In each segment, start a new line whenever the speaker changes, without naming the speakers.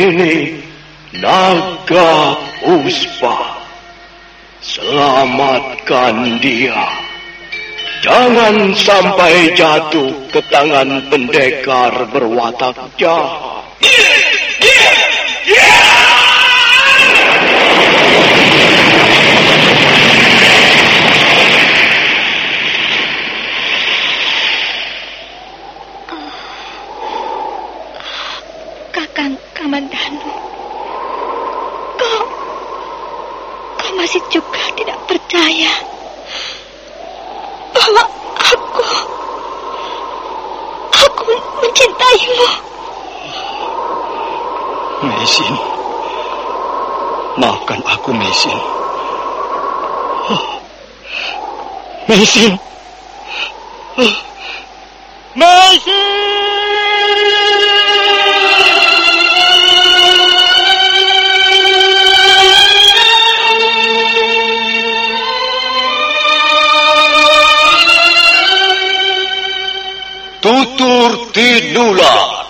Ini Naga Puspa. Selamatkan dia. Jangan sampai jatuh ke tangan pendekar berwatak jahat. Yeah! Yeah! Yeah! Macy! Macy! Tutur tinulah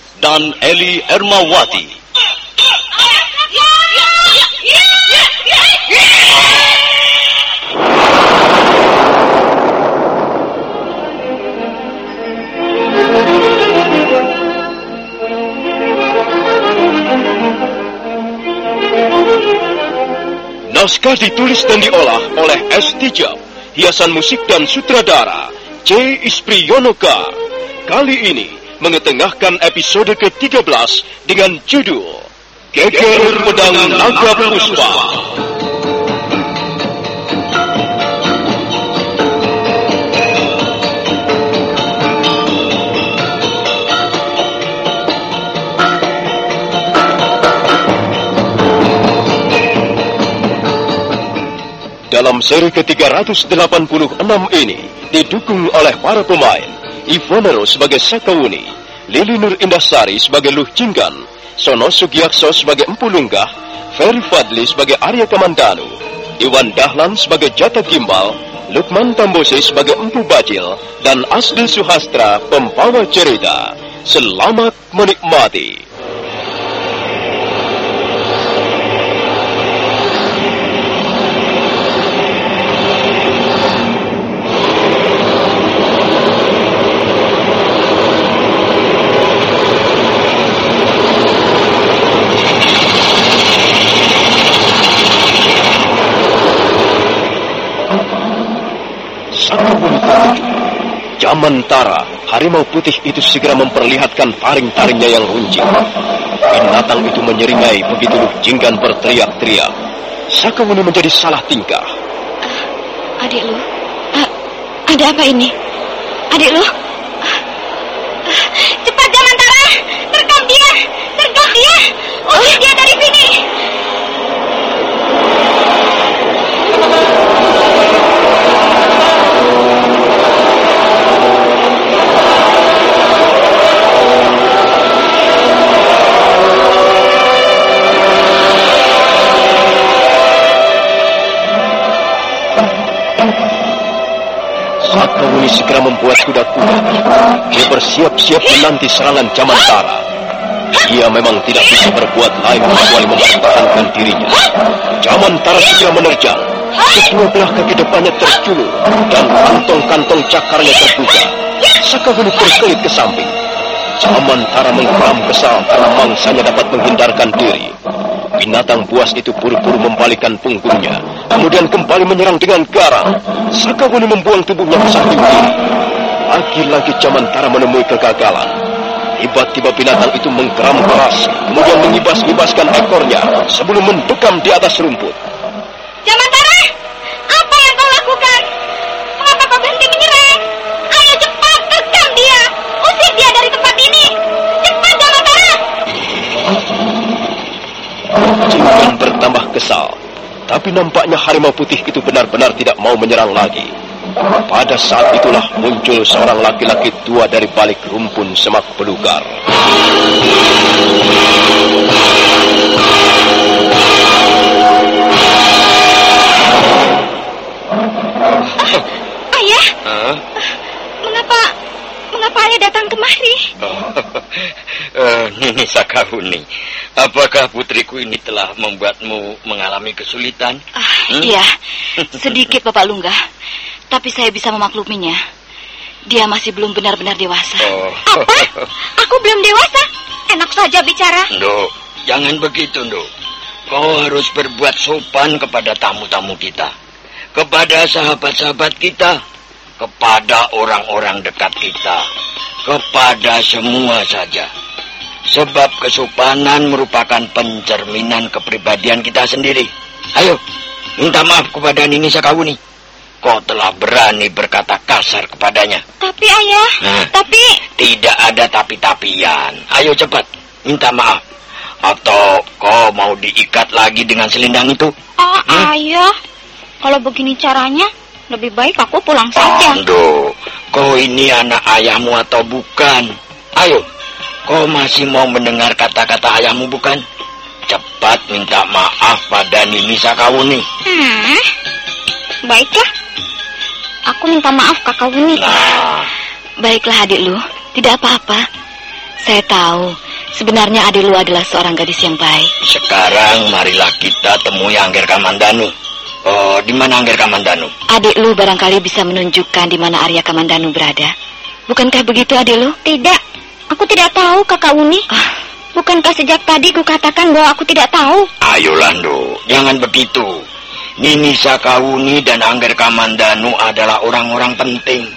dan Eli Ermawati. Naskah ditulis dan diolah oleh S. Tijab, hiasan musik dan sutradara C. Ispriyonoka. Kali ini mengetengahkan episode ke-13 dengan judul Geger Pedang Naga Puspa. Dalam seri ke-386 ini didukung oleh para pemain Ivonero sebagai Sakawuni, Lili Nur Indasari sebagai Luh Jinggan, Sono Sugiyakso sebagai Empu Lunggah, Ferry Fadli sebagai Arya Kamandanu, Iwan Dahlan sebagai Jata Gimbal, Lukman Tambose sebagai Empu Bajil, dan Asdi Suhastra pembawa cerita. Selamat menikmati. Sementara harimau putih itu segera memperlihatkan taring-taringnya yang runcing. Binatang itu menyeringai begitu Jinggan berteriak-teriak. Sakawuni menjadi salah tingkah.
Adik lu, uh, ada apa ini? Adik lu,
Muni segera membuat kuda-kuda. Dia bersiap-siap menanti serangan Jamantara. Dia memang tidak bisa berbuat lain kecuali mempertahankan dirinya. Jamantara segera menerjang. Kedua belah kaki depannya terculur dan kantong-kantong cakarnya terbuka. Sakabuni berkelit ke samping. Jamantara menggeram kesal karena mangsanya dapat menghindarkan diri. Binatang buas itu buru-buru membalikkan punggungnya, kemudian kembali menyerang dengan garang. Sakawuni membuang tubuhnya ke samping kiri. Lagi-lagi Jamantara menemui kegagalan. Tiba-tiba binatang itu menggeram keras, kemudian mengibas-ibaskan ekornya sebelum mendekam di atas rumput. Jingan bertambah kesal, tapi nampaknya harimau putih itu benar-benar tidak mau menyerang lagi. Pada saat itulah muncul seorang laki-laki tua dari balik rumpun semak belukar.
Ayah,
Hah?
Mengapa ayah datang kemari?
Oh, eh, Nini Sakahuni, apakah putriku ini telah membuatmu mengalami kesulitan?
Ah,
Hmm?
Iya, sedikit Bapak Lunggah. Tapi saya bisa memakluminya. Dia masih belum benar-benar dewasa.
Oh.
Apa? Aku belum dewasa? Enak saja bicara.
Nduk, jangan begitu, Nduk. Kau harus berbuat sopan kepada tamu-tamu kita, kepada sahabat-sahabat kita, kepada orang-orang dekat kita, kepada semua saja. Sebab kesopanan merupakan pencerminan kepribadian kita sendiri. Ayo, minta maaf kepada Nini Sakawuni. Kau telah berani berkata kasar kepadanya.
Tapi ayah,
Nah.
tapi
Tidak ada tapi-tapian. Ayo cepat, minta maaf. Atau kau mau diikat lagi dengan selendang itu?
oh,
Hmm?
ayah, kalau begini caranya, lebih baik aku pulang saja.
Ando, kau ini anak ayahmu atau bukan? Ayo, kau masih mau mendengar kata-kata ayahmu bukan? Cepat minta maaf pada Nini Sakawuni.
Hmm, baiklah. Aku minta maaf kakak Wuni.
Nah,
Baiklah adik lu, tidak apa-apa. Saya tahu, sebenarnya adik lu adalah seorang gadis yang baik.
sekarang marilah kita temui Angger Kamandanu. Oh, di mana Angger Kamandanu?
Adik lu barangkali bisa menunjukkan di mana Arya Kamandanu berada. Bukankah begitu adik lu? Tidak, aku tidak tahu kakak Uni. Bukankah sejak tadi ku katakan bahwa aku tidak tahu?
Ayo Lando, jangan begitu. Nini Sakawuni dan Angger Kamandanu adalah orang-orang penting.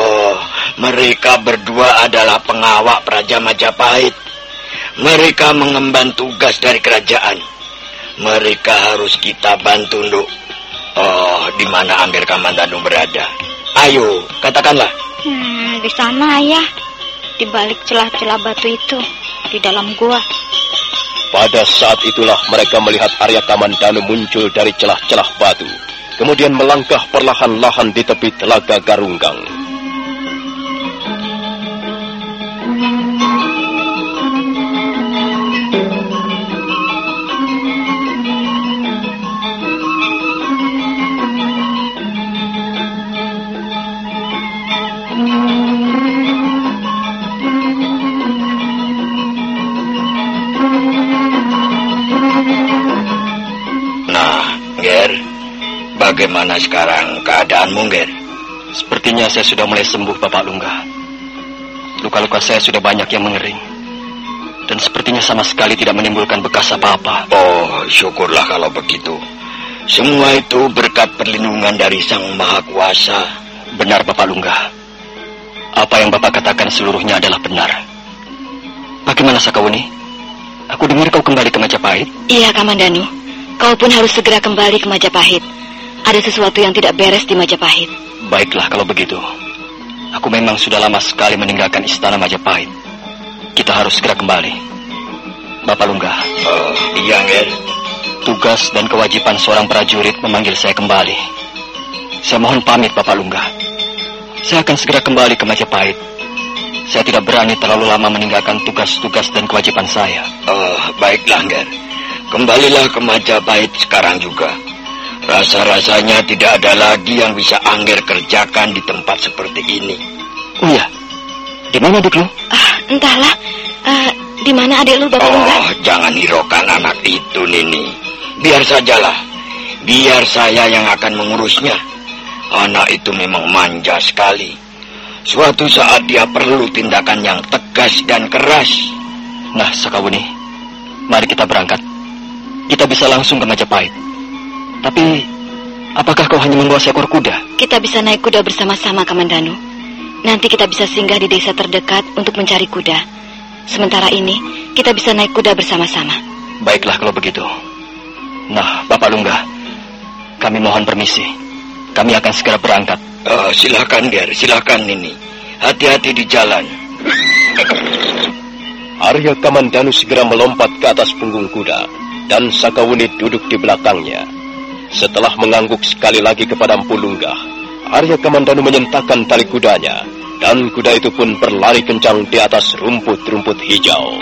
Oh, mereka berdua adalah pengawak Praja Majapahit. Mereka mengemban tugas dari kerajaan. Mereka harus kita bantu, Nduk. Oh, di mana Angger Kamandanu berada? Ayo, katakanlah.
Hmm, di sana ayah. Di balik celah-celah batu itu, di dalam gua.
Pada saat itulah mereka melihat Arya Kamandanu muncul dari celah-celah batu. Kemudian melangkah perlahan-lahan di tepi telaga Garunggang.
Bagaimana sekarang keadaanmu, Ger?
Sepertinya saya sudah mulai sembuh, Bapak Lungga. Luka-luka saya sudah banyak yang mengering. Dan sepertinya sama sekali tidak menimbulkan bekas apa-apa.
Oh, syukurlah kalau begitu. Semua itu berkat perlindungan dari Sang Maha Kuasa.
Benar, Bapak Lungga. Apa yang Bapak katakan seluruhnya adalah benar. Bagaimana Sakawuni? Aku dengar kau kembali ke Majapahit.
Iya, Kamandanu. Kau pun harus segera kembali ke Majapahit. Ada sesuatu yang tidak beres di Majapahit.
Baiklah kalau begitu. Aku memang sudah lama sekali meninggalkan istana Majapahit. Kita harus segera kembali. Bapak Lungga,
Oh, iya, Ger.
tugas dan kewajiban seorang prajurit memanggil saya kembali. Saya mohon pamit Bapak Lungga. Saya akan segera kembali ke Majapahit. Saya tidak berani terlalu lama meninggalkan tugas-tugas dan kewajiban saya.
Oh, baiklah, Ger. Kembalilah ke Majapahit sekarang juga. Rasa-rasanya tidak ada lagi yang bisa Angger kerjakan di tempat seperti ini.
Oh iya, di mana adik lu?
Ah, entahlah. Eh, di mana adik lu, Bapak Lungga?
Oh, jangan hiraukan anak itu, Nini. Biar sajalah. Biar saya yang akan mengurusnya. Anak itu memang manja sekali. Suatu saat dia perlu tindakan yang tegas dan keras.
Nah, Sakawuni, mari kita berangkat. Kita bisa langsung ke Majapahit. Tapi, apakah kau hanya membawa seekor kuda?
Kita bisa naik kuda bersama-sama, Kamandanu. Nanti kita bisa singgah di desa terdekat untuk mencari kuda. Sementara ini, kita bisa naik kuda bersama-sama.
Baiklah kalau begitu. Nah, Bapak Lungga, kami mohon permisi. Kami akan segera berangkat.
Oh, silakan, Ger. Silakan ini. Hati-hati di jalan.
Arya Kamandanu segera melompat ke atas punggung kuda dan Sakawuni duduk di belakangnya. Setelah mengangguk sekali lagi kepada Empu Lunggah, Arya Kamandanu menyentakkan tali kudanya dan kuda itu pun berlari kencang di atas rumput-rumput hijau.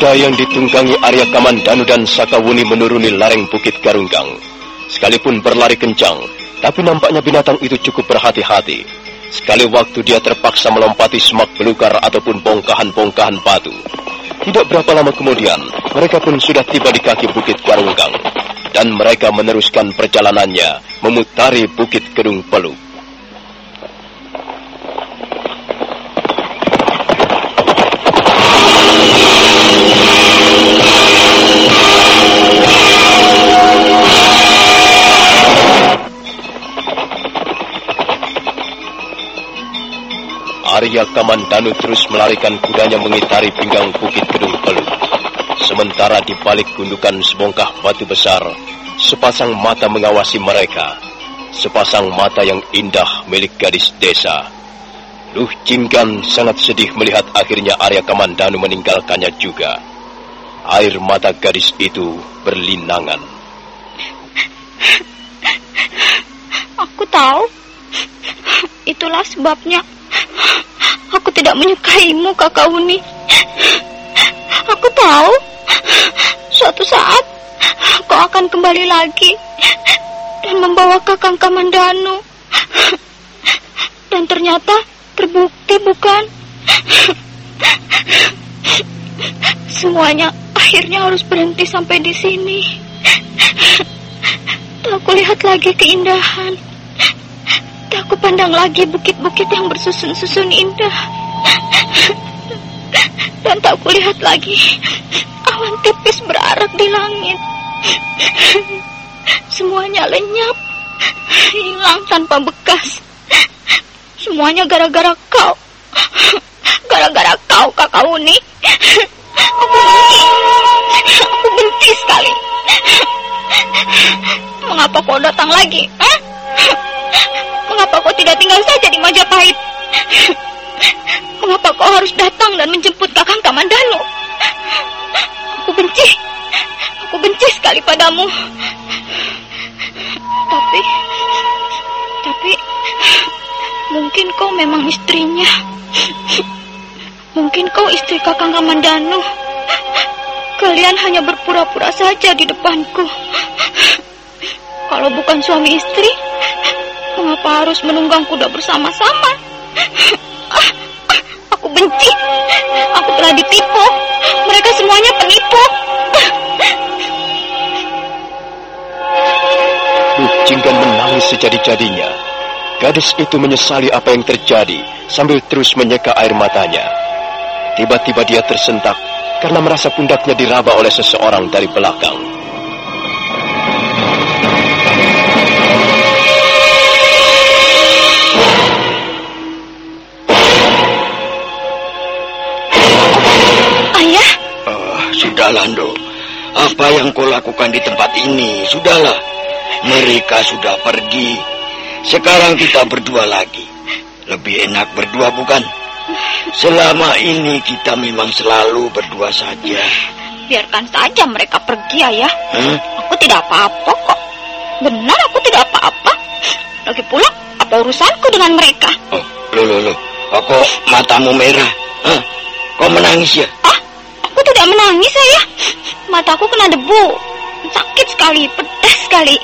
Kuda yang ditunggangi Arya Kamandanu dan Sakawuni menuruni lereng Bukit Garunggang. Sekalipun berlari kencang, tapi nampaknya binatang itu cukup berhati-hati. Sekali waktu dia terpaksa melompati semak belukar ataupun bongkahan-bongkahan batu. Tidak berapa lama kemudian, mereka pun sudah tiba di kaki Bukit Garunggang. Dan mereka meneruskan perjalanannya memutari Bukit Gedung Peluk. Arya Kamandanu terus melarikan kudanya mengitari pinggang bukit gedung peluk. Sementara di balik gundukan sebongkah batu besar, sepasang mata mengawasi mereka. Sepasang mata yang indah milik gadis desa. Luh Jinggan sangat sedih melihat akhirnya Arya Kamandanu meninggalkannya juga. Air mata gadis itu berlinangan.
Aku tahu. Itulah sebabnya aku tidak menyukaimu, Kakak Uni. Aku tahu suatu saat kau akan kembali lagi dan membawa Kakang Kamandanu. Dan ternyata terbukti bukan? Semuanya akhirnya harus berhenti sampai di sini. Aku lihat lagi keindahan. Aku pandang lagi bukit-bukit yang bersusun-susun indah. Dan tak aku lihat lagi awan tipis berarak di langit. Semuanya lenyap, hilang tanpa bekas. Semuanya gara-gara kau. Gara-gara kau, kakak Uni. Aku benci. Aku benci sekali. Mengapa kau datang lagi? Hah? Mengapa kau tidak tinggal saja di Majapahit? Mengapa kau harus datang dan menjemput Kakang Kamandanu? Aku benci. Aku benci sekali padamu. Tapi tapi mungkin kau memang istrinya. Mungkin kau istri Kakang Kamandanu. Kalian hanya berpura-pura saja di depanku. Kalau bukan suami istri, mengapa harus menunggang kuda bersama-sama? Aku benci. Aku telah ditipu. Mereka semuanya penipu.
Jinggan menangis sejadi-jadinya. Gadis itu menyesali apa yang terjadi sambil terus menyeka air matanya. Tiba-tiba dia tersentak karena merasa pundaknya diraba oleh seseorang dari belakang.
Ah, sudahlah, Ndo. Apa yang kau lakukan di tempat ini? Sudahlah. Mereka sudah pergi. Sekarang kita berdua lagi. Lebih enak berdua, bukan? Selama ini kita memang selalu berdua saja.
biarkan saja mereka pergi, Ayah.
Hah?
Aku tidak apa-apa kok. Benar aku tidak apa-apa. Lagi pula, apa urusanku dengan mereka?
Oh, lo, lo, lo. Oh, kok matamu merah? Hah? Kau menangis ya?
Tidak menangis, Ayah. Mataku kena debu. sakit sekali, pedas sekali.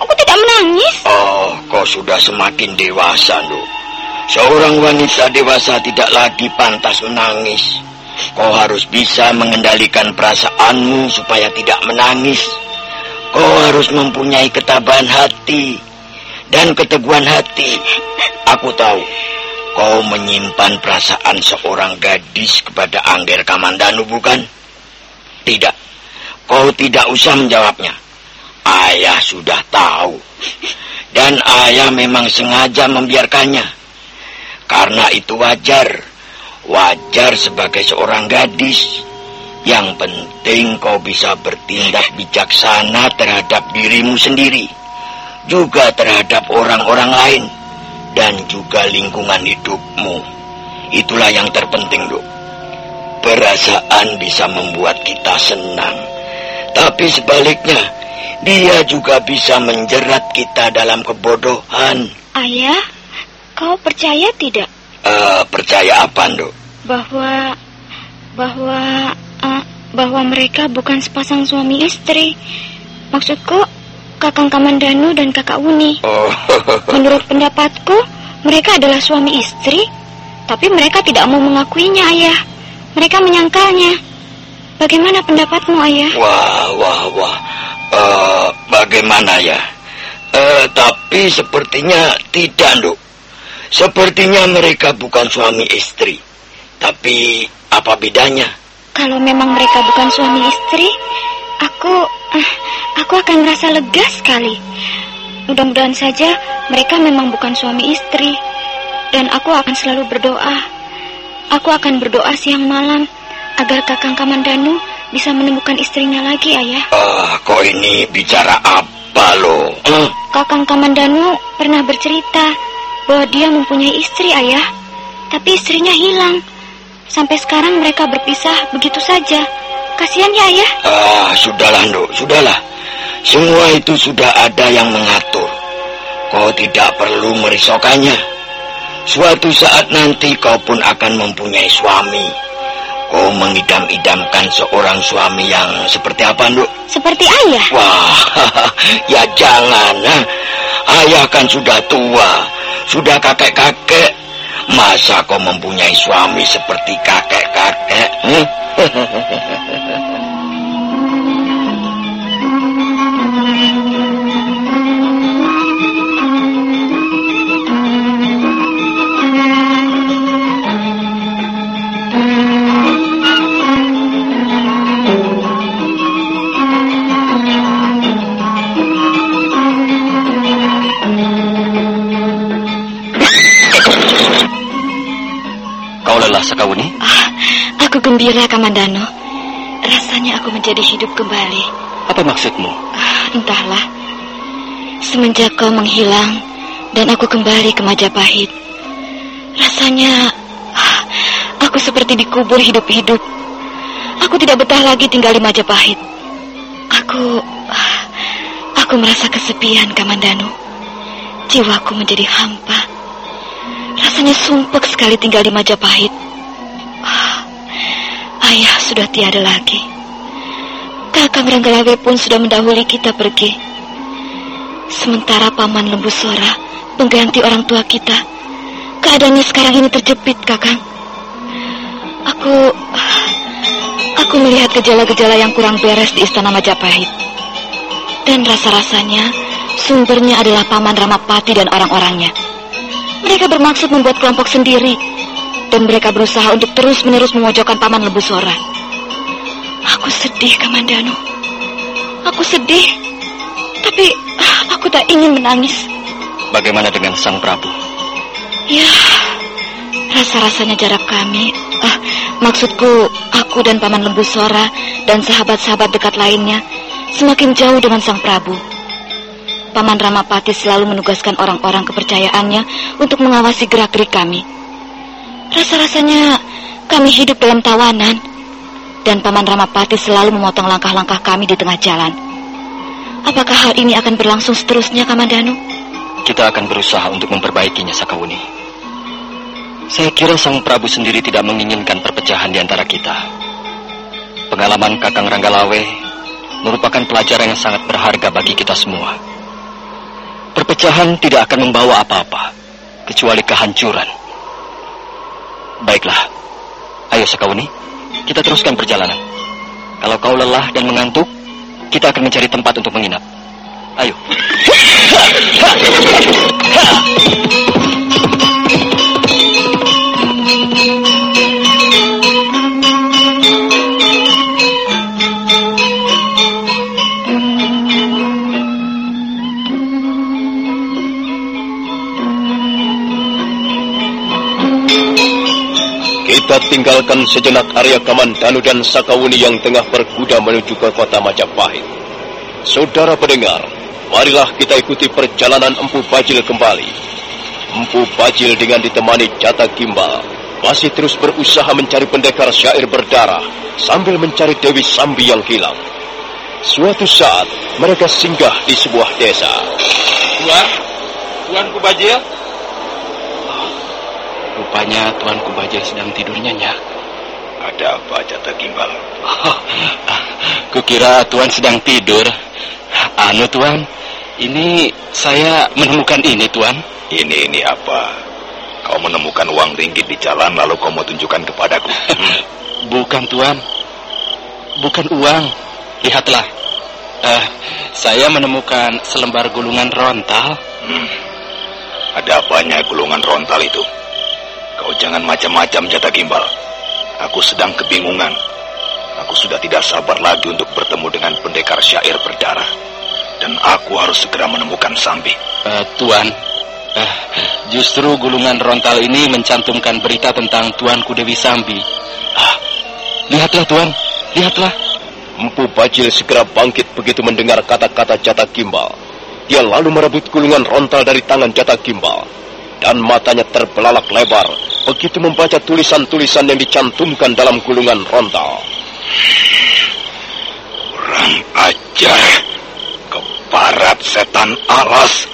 Aku tidak menangis.
Oh, kau sudah semakin dewasa, Nduk. Seorang wanita dewasa tidak lagi pantas menangis. Kau harus bisa mengendalikan perasaanmu supaya tidak menangis. Kau harus mempunyai ketabahan hati dan keteguhan hati. Aku tahu kau menyimpan perasaan seorang gadis kepada Angger Kamandanu, bukan? Tidak. Kau tidak usah menjawabnya. Ayah sudah tahu. Dan ayah memang sengaja membiarkannya. Karena itu wajar. Wajar sebagai seorang gadis. Yang penting kau bisa bertindak bijaksana terhadap dirimu sendiri. Juga terhadap orang-orang lain. Dan juga lingkungan hidupmu. Itulah yang terpenting, Duk. Perasaan bisa membuat kita senang. Tapi sebaliknya, dia juga bisa menjerat kita dalam kebodohan.
Ayah, kau percaya tidak?
Uh, percaya apa, Nduk?
Bahwa bahwa uh, bahwa mereka bukan sepasang suami istri. Maksudku, Kakang Kamandanu dan Kakak Uni.
Oh.
Menurut pendapatku, mereka adalah suami istri, tapi mereka tidak mau mengakuinya, Ayah. Mereka menyangkalnya. Bagaimana pendapatmu, Ayah?
Wah, wah, wah. Uh, bagaimana ya? Uh, tapi sepertinya tidak, Nduk. Sepertinya mereka bukan suami istri. Tapi apa bedanya?
Kalau memang mereka bukan suami istri, aku uh, aku akan merasa lega sekali. Mudah-mudahan saja mereka memang bukan suami istri. Dan aku akan selalu berdoa. Aku akan berdoa siang malam agar Kakang Kamandanu bisa menemukan istrinya lagi, Ayah.
Ah, kok ini bicara apa lo?
Huh? Kakang Kamandanu pernah bercerita bahwa dia mempunyai istri, Ayah. Tapi istrinya hilang. Sampai sekarang mereka berpisah begitu saja. Kasihan ya, Ayah.
Ah, sudahlah, Nduk, sudahlah. Semua itu sudah ada yang mengatur. Kau tidak perlu merisaukannya. Suatu saat nanti kau pun akan mempunyai suami. Kau mengidam-idamkan seorang suami yang seperti apa, Nduk?
Seperti ayah.
Wah, ya jangan. Nah. Ayah kan sudah tua, sudah kakek-kakek. Masa kau mempunyai suami seperti kakek-kakek? Hmm?
Sakawuni?
Ah, aku gembira, Kamandano. Rasanya aku menjadi hidup kembali.
Apa maksudmu?
Ah, entahlah. Semenjak kau menghilang dan aku kembali ke Majapahit, rasanya ah, aku seperti dikubur hidup-hidup. Aku tidak betah lagi tinggal di Majapahit. Aku ah, aku merasa kesepian, Kamandano. Jiwaku menjadi hampa. Rasanya sumpek sekali tinggal di Majapahit. Ayah sudah tiada lagi. Kakang Ranggalawe pun sudah mendahului kita pergi. Sementara Paman Lembu Sora pengganti orang tua kita. Keadaannya sekarang ini terjepit, Kakang. Aku aku melihat gejala-gejala yang kurang beres di Istana Majapahit. Dan rasa-rasanya sumbernya adalah Paman Ramapati dan orang-orangnya. Mereka bermaksud membuat kelompok sendiri dan mereka berusaha untuk terus-menerus memojokkan Paman Lebu Sora. Aku sedih, Kamandano. Aku sedih, tapi ah, aku tak ingin menangis.
Bagaimana dengan Sang Prabu?
Ya, rasa-rasanya jarak kami, ah, maksudku aku dan Paman Lembu Sora dan sahabat-sahabat dekat lainnya semakin jauh dengan Sang Prabu. Paman Ramapati selalu menugaskan orang-orang kepercayaannya untuk mengawasi gerak-gerik kami. Rasa-rasanya kami hidup dalam tawanan dan Paman Ramapati selalu memotong langkah-langkah kami di tengah jalan. Apakah hal ini akan berlangsung seterusnya, Kamandanu?
Kita akan berusaha untuk memperbaikinya, Sakawuni. Saya kira Sang Prabu sendiri tidak menginginkan perpecahan di antara kita. Pengalaman Kakang Ranggalawe
merupakan pelajaran yang sangat berharga bagi kita semua. Perpecahan tidak akan membawa apa-apa, kecuali kehancuran. Baiklah, ayo Sakauni, kita teruskan perjalanan. Kalau kau lelah dan mengantuk, kita akan mencari tempat untuk menginap. Ayo.
Kita tinggalkan sejenak Arya Kamandanu dan Sakawuni yang tengah berkuda menuju ke kota Majapahit. Saudara pendengar, marilah kita ikuti perjalanan Empu Bajil kembali. Empu Bajil dengan ditemani Jata Gimbal masih terus berusaha mencari pendekar syair berdarah sambil mencari Dewi Sambi yang hilang. Suatu saat, mereka singgah di sebuah desa.
Tuan, Tuan Kubajil,
Rupanya Tuan Kubajil sedang tidur nyenyak.
Ada apa, Jata Gimbal?
Oh, kukira Tuan sedang tidur. Anu Tuan, ini saya menemukan ini Tuan.
Ini, ini apa? Kau menemukan uang ringgit di jalan lalu kau mau tunjukkan kepadaku.
Bukan Tuan, bukan uang. Lihatlah, Eh, saya menemukan selembar gulungan rontal.
Hmm. Ada apanya gulungan rontal itu? Kau jangan macam-macam, Jata Gimbal. Aku sedang kebingungan. Aku sudah tidak sabar lagi untuk bertemu dengan pendekar syair berdarah. Dan aku harus segera menemukan Sambi.
Eh, Tuan, eh, justru gulungan rontal ini mencantumkan berita tentang Tuanku Dewi Sambi. Ah, lihatlah Tuan, lihatlah.
Empu Bajil segera bangkit begitu mendengar kata-kata Jata Gimbal. Dia lalu merebut gulungan rontal dari tangan Jata Gimbal. Dan matanya terbelalak lebar begitu membaca tulisan-tulisan yang dicantumkan dalam gulungan rontal.
Kurang ajar. Keparat setan alas.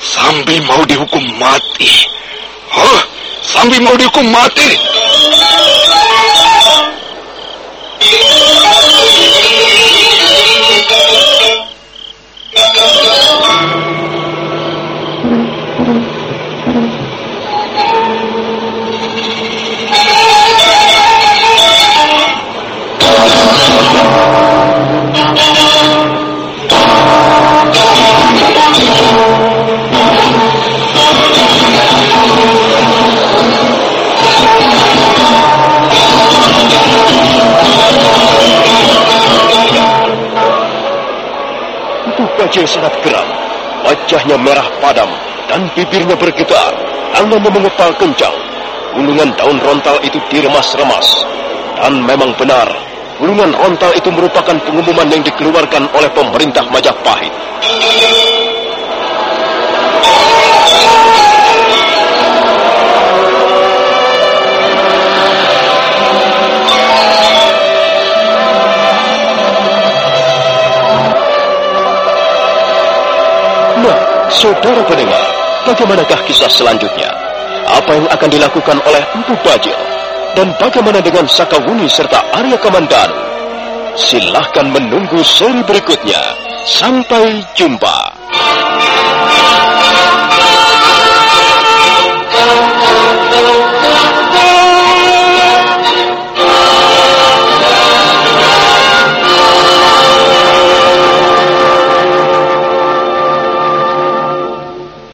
Sambi mau dihukum mati. Hah? Sambi mau dihukum mati?
Empu bibirnya bergetar. Tangannya mengepal kencang. Gulungan daun rontal itu diremas-remas. Dan memang benar, gulungan rontal itu merupakan pengumuman yang dikeluarkan oleh pemerintah Majapahit. Nah, saudara pendengar, bagaimanakah kisah selanjutnya? Apa yang akan dilakukan oleh Empu Bajil? Dan bagaimana dengan Sakawuni serta Arya Kamandanu? Silahkan menunggu seri berikutnya. Sampai jumpa.